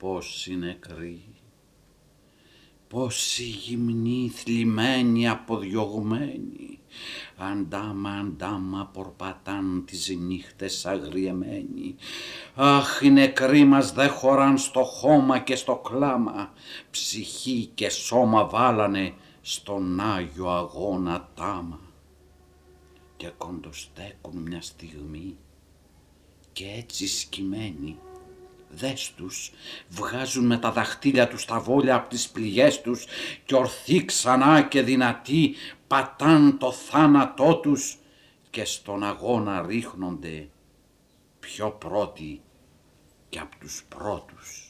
πόσοι νεκροί, πόσοι γυμνοί, θλιμμένοι, αποδιωγμένοι, αντάμα αντάμα πορπατάν τις νύχτες αγριεμένοι. Αχ, οι νεκροί μας δε χωράν στο χώμα και στο κλάμα, ψυχή και σώμα βάλανε στον Άγιο Αγώνα τάμα. Και κοντοστέκουν μια στιγμή και έτσι σκυμμένοι Δες τους, βγάζουν με τα δαχτύλια τους τα βόλια από τις πληγές τους και ορθοί ξανά και δυνατοί πατάν το θάνατό τους και στον αγώνα ρίχνονται πιο πρώτοι και από τους πρώτους.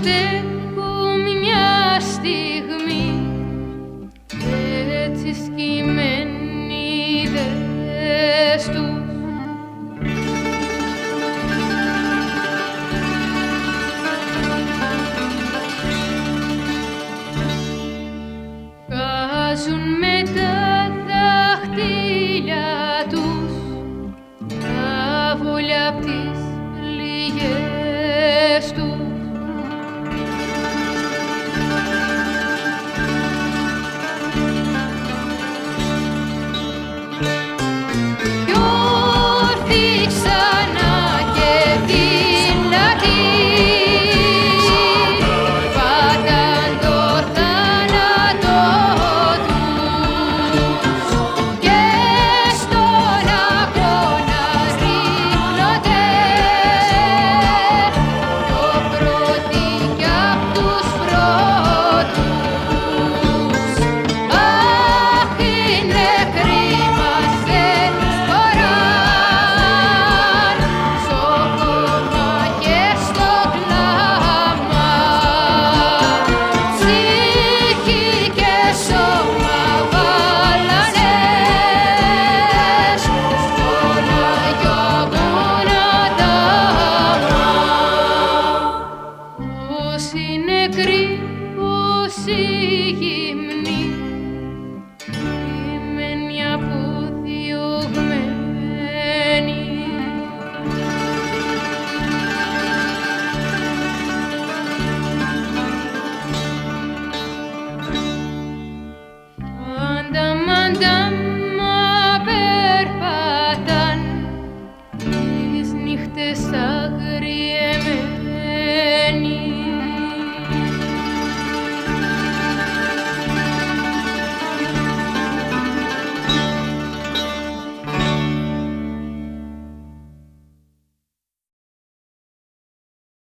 στέκουν μια στιγμή έτσι σκυμμένοι δες τους. Βγάζουν με τα δάχτυλια τους τα βολιά απ' τις πληγές